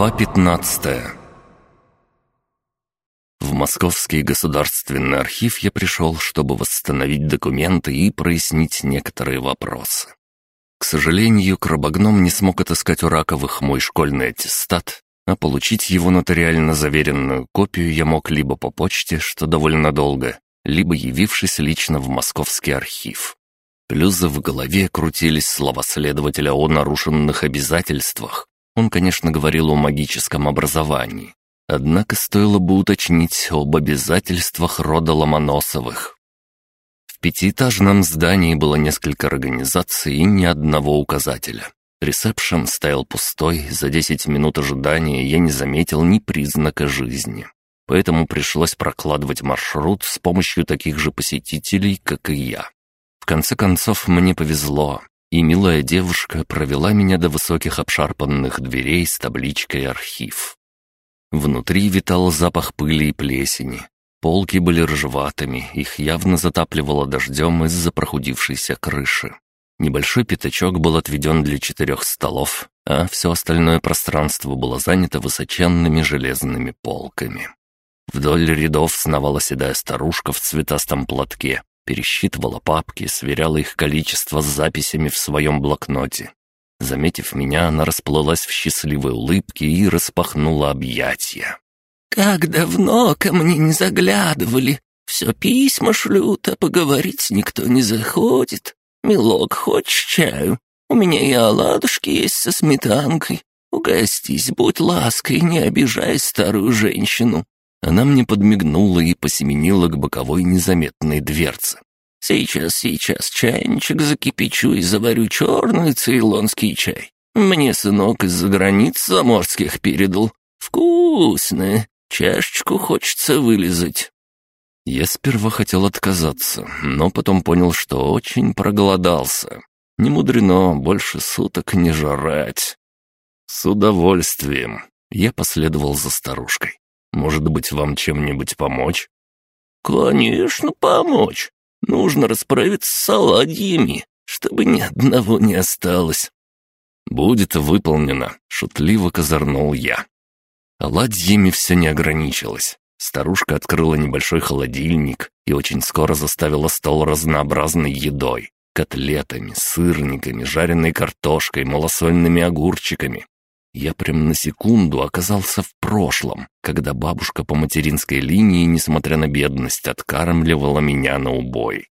Глава 15 В Московский государственный архив я пришел, чтобы восстановить документы и прояснить некоторые вопросы. К сожалению, крабогном не смог отыскать у Раковых мой школьный аттестат, а получить его нотариально заверенную копию я мог либо по почте, что довольно долго, либо явившись лично в московский архив. Плюс в голове крутились слова следователя о нарушенных обязательствах, он, конечно, говорил о магическом образовании. Однако стоило бы уточнить об обязательствах рода Ломоносовых. В пятиэтажном здании было несколько организаций и ни одного указателя. Ресепшн стоял пустой, за 10 минут ожидания я не заметил ни признака жизни. Поэтому пришлось прокладывать маршрут с помощью таких же посетителей, как и я. В конце концов, мне повезло и милая девушка провела меня до высоких обшарпанных дверей с табличкой «Архив». Внутри витал запах пыли и плесени. Полки были ржеватыми, их явно затапливало дождем из-за прохудившейся крыши. Небольшой пятачок был отведен для четырех столов, а все остальное пространство было занято высоченными железными полками. Вдоль рядов сновала седая старушка в цветастом платке, пересчитывала папки, сверяла их количество с записями в своем блокноте. Заметив меня, она расплылась в счастливой улыбке и распахнула объятия. «Как давно ко мне не заглядывали! Все письма шлют, а поговорить никто не заходит. Милок, хочешь чаю? У меня и оладушки есть со сметанкой. Угостись, будь лаской, не обижай старую женщину. Она мне подмигнула и посеменила к боковой незаметной дверце. «Сейчас, сейчас чайничек закипячу и заварю черный цейлонский чай. Мне сынок из-за границ заморских передал. Вкусно. Чашечку хочется вылезать». Я сперва хотел отказаться, но потом понял, что очень проголодался. Не мудрено больше суток не жрать. С удовольствием. Я последовал за старушкой. Может быть, вам чем-нибудь помочь?» «Конечно, помочь. Нужно расправиться с оладьями, чтобы ни одного не осталось». «Будет выполнено», — шутливо козырнул я. Оладьями все не ограничилось. Старушка открыла небольшой холодильник и очень скоро заставила стол разнообразной едой. Котлетами, сырниками, жареной картошкой, малосольными огурчиками, я прям на секунду оказался в прошлом, когда бабушка по материнской линии, несмотря на бедность, откармливала меня на убой.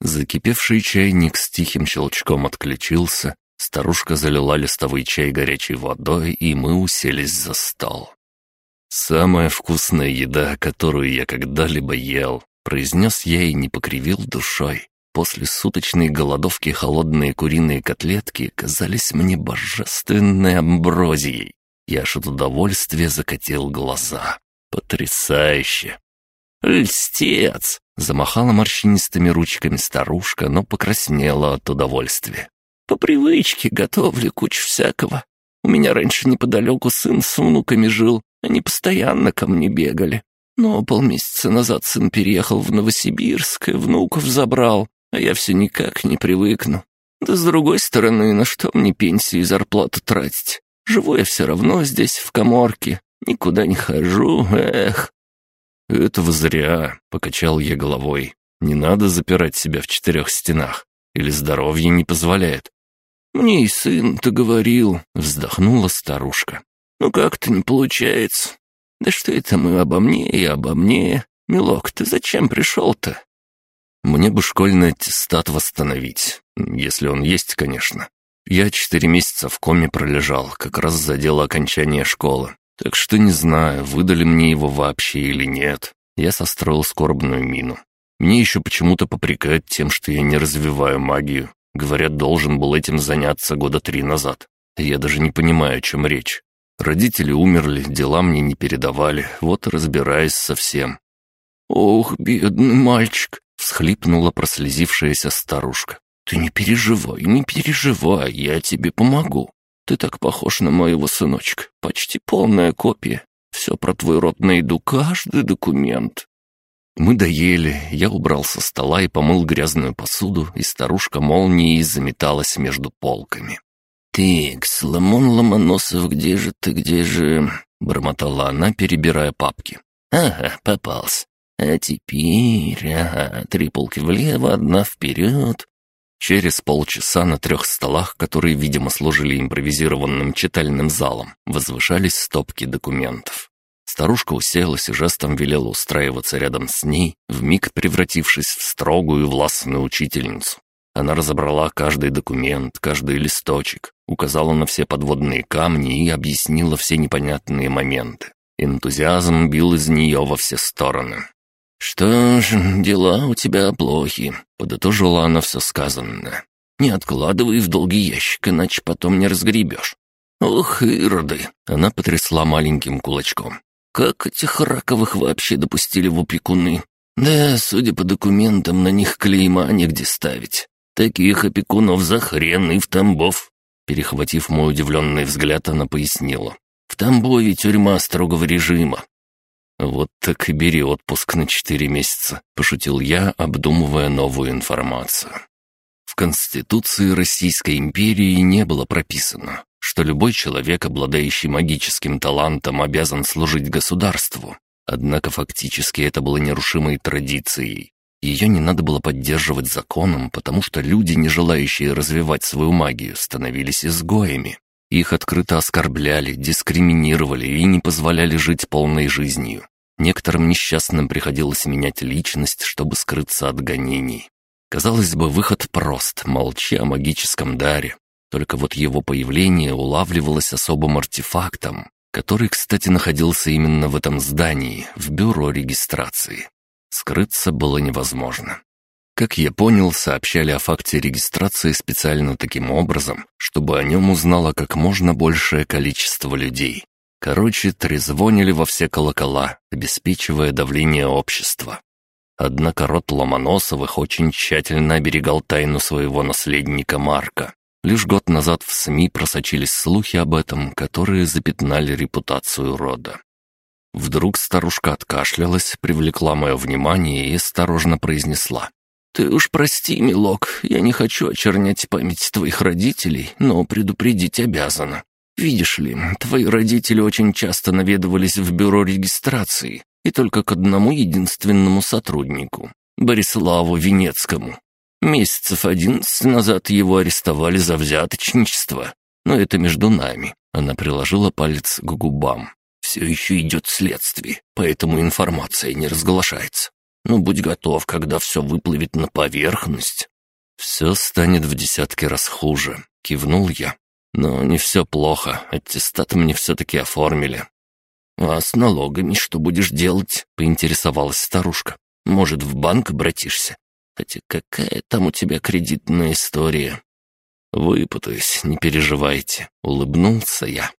Закипевший чайник с тихим щелчком отключился, старушка залила листовый чай горячей водой, и мы уселись за стол. «Самая вкусная еда, которую я когда-либо ел», — произнес я и не покривил душой. После суточной голодовки холодные куриные котлетки казались мне божественной амброзией. Я аж от удовольствия закатил глаза. Потрясающе! «Льстец!» — замахала морщинистыми ручками старушка, но покраснела от удовольствия. «По привычке готовлю кучу всякого. У меня раньше неподалеку сын с внуками жил, они постоянно ко мне бегали. Но полмесяца назад сын переехал в Новосибирск и внуков забрал а я все никак не привыкну. Да с другой стороны, на что мне пенсию и зарплату тратить? Живу я все равно здесь, в коморке, никуда не хожу, эх». «Этого зря», — покачал я головой. «Не надо запирать себя в четырех стенах, или здоровье не позволяет». «Мне и сын-то говорил», — вздохнула старушка. «Ну как-то не получается. Да что это мы обо мне и обо мне? Милок, ты зачем пришел-то? Мне бы школьный аттестат восстановить, если он есть, конечно. Я четыре месяца в коме пролежал, как раз за дело окончания школы. Так что не знаю, выдали мне его вообще или нет. Я состроил скорбную мину. Мне еще почему-то попрекают тем, что я не развиваю магию. Говорят, должен был этим заняться года три назад. Я даже не понимаю, о чем речь. Родители умерли, дела мне не передавали, вот и разбираюсь со всем. «Ох, бедный мальчик!» — всхлипнула прослезившаяся старушка. «Ты не переживай, не переживай, я тебе помогу. Ты так похож на моего сыночка, почти полная копия. Все про твой род найду, каждый документ». Мы доели, я убрал со стола и помыл грязную посуду, и старушка молнией заметалась между полками. «Ты, Соломон Ломоносов, где же ты, где же...» — бормотала она, перебирая папки. «Ага, попался. А теперь, ага, три полки влево, одна вперед». Через полчаса на трех столах, которые, видимо, служили импровизированным читальным залом, возвышались стопки документов. Старушка уселась и жестом велела устраиваться рядом с ней, вмиг превратившись в строгую властную учительницу. Она разобрала каждый документ, каждый листочек, указала на все подводные камни и объяснила все непонятные моменты. Энтузиазм бил из нее во все стороны. «Что ж, дела у тебя плохи», — подытожила она все сказанное. «Не откладывай в долгий ящик, иначе потом не разгребешь». «Ох, ироды!» — она потрясла маленьким кулачком. «Как этих раковых вообще допустили в опекуны? Да, судя по документам, на них клейма негде ставить. Таких опекунов за хрен и в Тамбов. Перехватив мой удивленный взгляд, она пояснила. В Тамбове тюрьма строгого режима. Вот так и бери отпуск на четыре месяца, пошутил я, обдумывая новую информацию. В Конституции Российской империи не было прописано, что любой человек, обладающий магическим талантом, обязан служить государству. Однако фактически это было нерушимой традицией, ее не надо было поддерживать законом, потому что люди, не желающие развивать свою магию, становились изгоями. Их открыто оскорбляли, дискриминировали и не позволяли жить полной жизнью. Некоторым несчастным приходилось менять личность, чтобы скрыться от гонений. Казалось бы, выход прост, молчи о магическом даре. Только вот его появление улавливалось особым артефактом, который, кстати, находился именно в этом здании, в бюро регистрации. Скрыться было невозможно. Как я понял, сообщали о факте регистрации специально таким образом, чтобы о нем узнало как можно большее количество людей. Короче, трезвонили во все колокола, обеспечивая давление общества. Однако род Ломоносовых очень тщательно оберегал тайну своего наследника Марка. Лишь год назад в СМИ просочились слухи об этом, которые запятнали репутацию рода. Вдруг старушка откашлялась, привлекла мое внимание и осторожно произнесла. «Ты уж прости, милок, я не хочу очернять память твоих родителей, но предупредить обязана. Видишь ли, твои родители очень часто наведывались в бюро регистрации, и только к одному единственному сотруднику — Бориславу Венецкому. Месяцев одиннадцать назад его арестовали за взяточничество, но это между нами». Она приложила палец к губам. Все еще идет следствие, поэтому информация не разглашается. Но будь готов, когда все выплывет на поверхность. Все станет в десятки раз хуже, кивнул я. Но не все плохо, аттестат мне все-таки оформили. «А с налогами что будешь делать?» — поинтересовалась старушка. «Может, в банк обратишься? Хотя какая там у тебя кредитная история?» «Выпутаюсь, не переживайте», — улыбнулся я.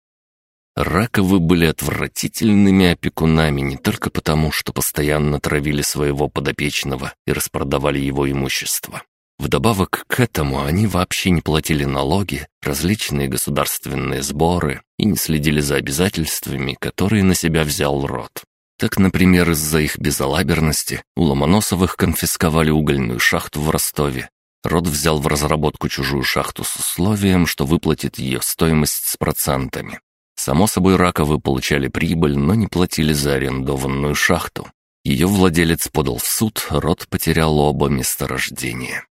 Раковы были отвратительными опекунами не только потому, что постоянно травили своего подопечного и распродавали его имущество. Вдобавок к этому они вообще не платили налоги, различные государственные сборы и не следили за обязательствами, которые на себя взял род. Так, например, из-за их безалаберности у Ломоносовых конфисковали угольную шахту в Ростове. Род взял в разработку чужую шахту с условием, что выплатит ее стоимость с процентами. Само собой, Раковы получали прибыль, но не платили за арендованную шахту. Ее владелец подал в суд, род потерял оба месторождения.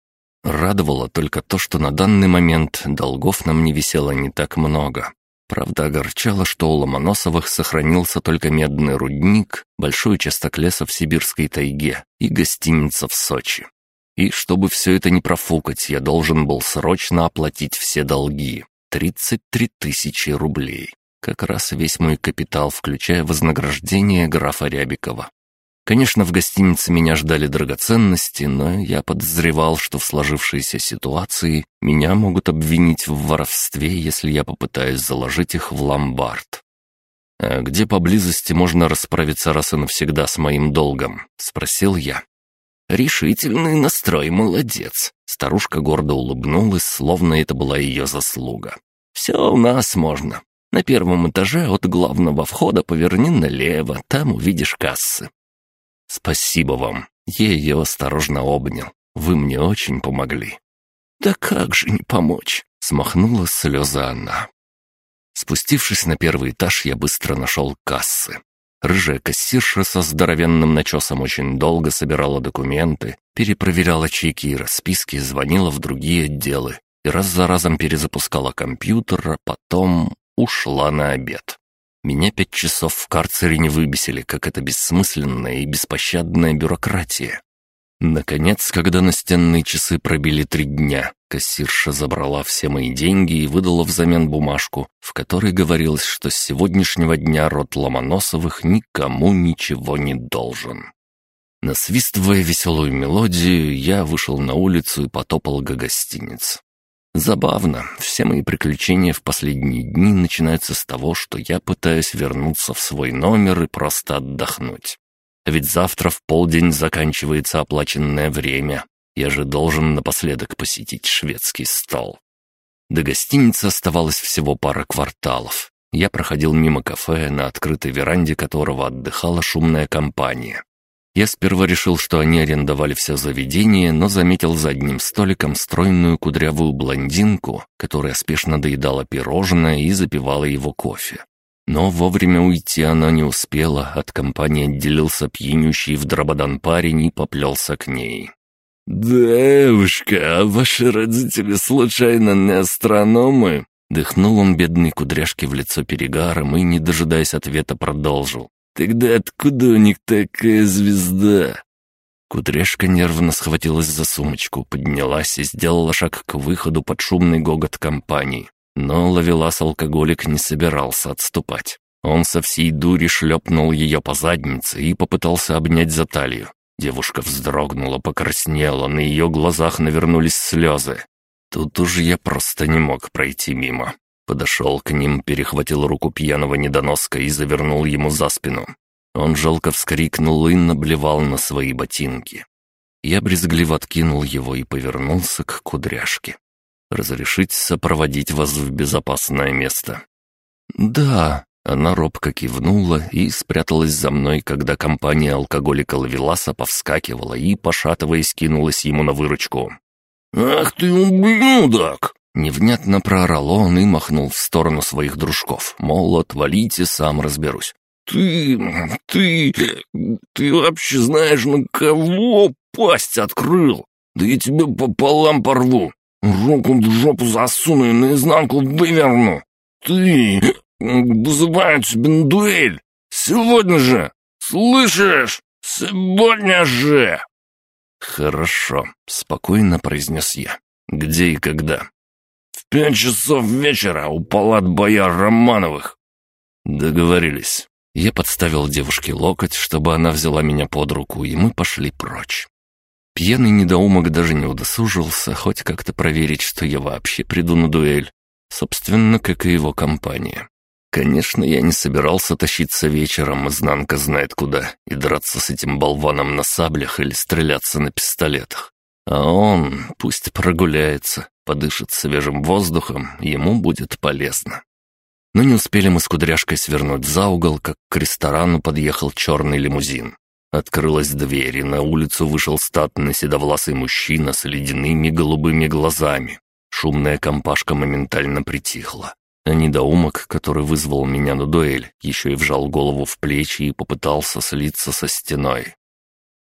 Радовало только то, что на данный момент долгов нам не висело не так много. Правда, огорчало, что у Ломоносовых сохранился только медный рудник, большой участок леса в сибирской тайге и гостиница в Сочи. И чтобы все это не профукать, я должен был срочно оплатить все долги. 33 тысячи рублей. Как раз весь мой капитал, включая вознаграждение графа Рябикова. Конечно, в гостинице меня ждали драгоценности, но я подозревал, что в сложившейся ситуации меня могут обвинить в воровстве, если я попытаюсь заложить их в ломбард. «А где поблизости можно расправиться раз и навсегда с моим долгом?» — спросил я. «Решительный настрой, молодец!» Старушка гордо улыбнулась, словно это была ее заслуга. «Все у нас можно. На первом этаже от главного входа поверни налево, там увидишь кассы». «Спасибо вам». Я ее осторожно обнял. «Вы мне очень помогли». «Да как же не помочь? — смахнула слезы она. Спустившись на первый этаж, я быстро нашел кассы. Рыжая кассирша со здоровенным начесом очень долго собирала документы, перепроверяла чеки и расписки, звонила в другие отделы и раз за разом перезапускала компьютер, а потом ушла на обед. Меня пять часов в карцере не выбесили, как это бессмысленная и беспощадная бюрократия. Наконец, когда настенные часы пробили три дня, кассирша забрала все мои деньги и выдала взамен бумажку, в которой говорилось, что с сегодняшнего дня род Ломоносовых никому ничего не должен. Насвистывая веселую мелодию, я вышел на улицу и потопал к гостинице. Забавно, все мои приключения в последние дни начинаются с того, что я пытаюсь вернуться в свой номер и просто отдохнуть. Ведь завтра в полдень заканчивается оплаченное время. Я же должен напоследок посетить шведский стол. До гостиницы оставалось всего пара кварталов. Я проходил мимо кафе, на открытой веранде которого отдыхала шумная компания. Я сперва решил, что они арендовали все заведение, но заметил за одним столиком стройную кудрявую блондинку, которая спешно доедала пирожное и запивала его кофе. Но вовремя уйти она не успела, от компании отделился пьянющий в дрободан парень и поплелся к ней. «Девушка, а ваши родители случайно не астрономы?» Дыхнул он бедной кудряшке в лицо перегаром и, не дожидаясь ответа, продолжил. Тогда откуда у них такая звезда?» Кудряшка нервно схватилась за сумочку, поднялась и сделала шаг к выходу под шумный гогот компании. Но ловелас-алкоголик не собирался отступать. Он со всей дури шлепнул ее по заднице и попытался обнять за талию. Девушка вздрогнула, покраснела, на ее глазах навернулись слезы. Тут уж я просто не мог пройти мимо. Подошел к ним, перехватил руку пьяного недоноска и завернул ему за спину. Он жалко вскрикнул и наблевал на свои ботинки. Я брезгливо откинул его и повернулся к кудряшке. «Разрешить сопроводить вас в безопасное место?» «Да», — она робко кивнула и спряталась за мной, когда компания алкоголика Лавеласа повскакивала и, пошатываясь, кинулась ему на выручку. «Ах ты ублюдок!» Невнятно проорал он и махнул в сторону своих дружков, мол, отвалите, сам разберусь. «Ты... ты... ты вообще знаешь, на кого пасть открыл? Да я тебя пополам порву, руку в жопу засуну и наизнанку выверну. Ты... вызываю тебя на дуэль! Сегодня же! Слышишь? Сегодня же!» «Хорошо», — спокойно произнес я. «Где и когда?» Пять часов вечера у палат бояр Романовых». «Договорились». Я подставил девушке локоть, чтобы она взяла меня под руку, и мы пошли прочь. Пьяный недоумок даже не удосужился хоть как-то проверить, что я вообще приду на дуэль. Собственно, как и его компания. Конечно, я не собирался тащиться вечером, изнанка знает куда, и драться с этим болваном на саблях или стреляться на пистолетах. А он пусть прогуляется, подышит свежим воздухом, ему будет полезно. Но не успели мы с кудряшкой свернуть за угол, как к ресторану подъехал черный лимузин. Открылась дверь, и на улицу вышел статный седовласый мужчина с ледяными голубыми глазами. Шумная компашка моментально притихла. А недоумок, который вызвал меня на дуэль, еще и вжал голову в плечи и попытался слиться со стеной.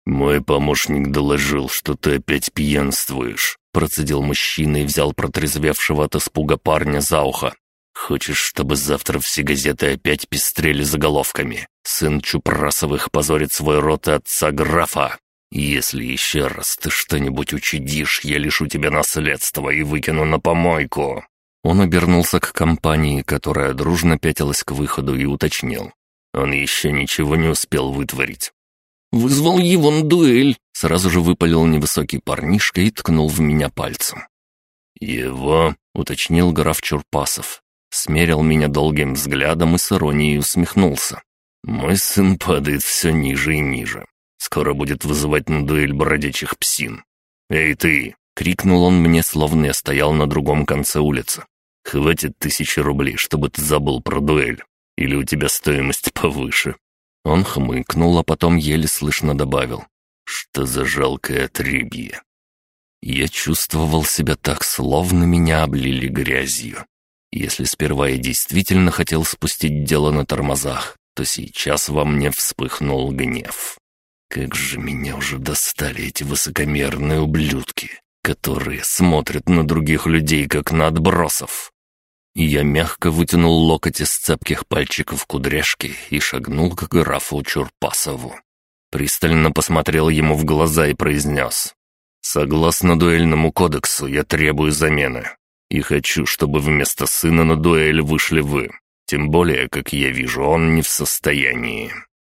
«Мой помощник доложил, что ты опять пьянствуешь», Процедил мужчина и взял протрезвевшего от испуга парня за ухо. «Хочешь, чтобы завтра все газеты опять пестрели заголовками? Сын Чупрасовых позорит свой род и отца графа. Если еще раз ты что-нибудь учудишь, я лишу тебя наследства и выкину на помойку». Он обернулся к компании, которая дружно пятилась к выходу и уточнил. Он еще ничего не успел вытворить. «Вызвал его на дуэль», — сразу же выпалил невысокий парнишка и ткнул в меня пальцем. «Его?» — уточнил граф Чурпасов. Смерил меня долгим взглядом и с иронией усмехнулся. «Мой сын падает все ниже и ниже. Скоро будет вызывать на дуэль бродячих псин. Эй ты!» — крикнул он мне, словно я стоял на другом конце улицы. «Хватит тысячи рублей, чтобы ты забыл про дуэль. Или у тебя стоимость повыше?» Он хмыкнул, а потом еле слышно добавил. «Что за жалкое отребье!» Я чувствовал себя так, словно меня облили грязью. Если сперва я действительно хотел спустить дело на тормозах, то сейчас во мне вспыхнул гнев. Как же меня уже достали эти высокомерные ублюдки, которые смотрят на других людей, как на отбросов. Я мягко вытянул локоть из цепких пальчиков кудряшки и шагнул к графу Чурпасову. Пристально посмотрел ему в глаза и произнес. «Согласно дуэльному кодексу, я требую замены. И хочу, чтобы вместо сына на дуэль вышли вы. Тем более, как я вижу, он не в состоянии».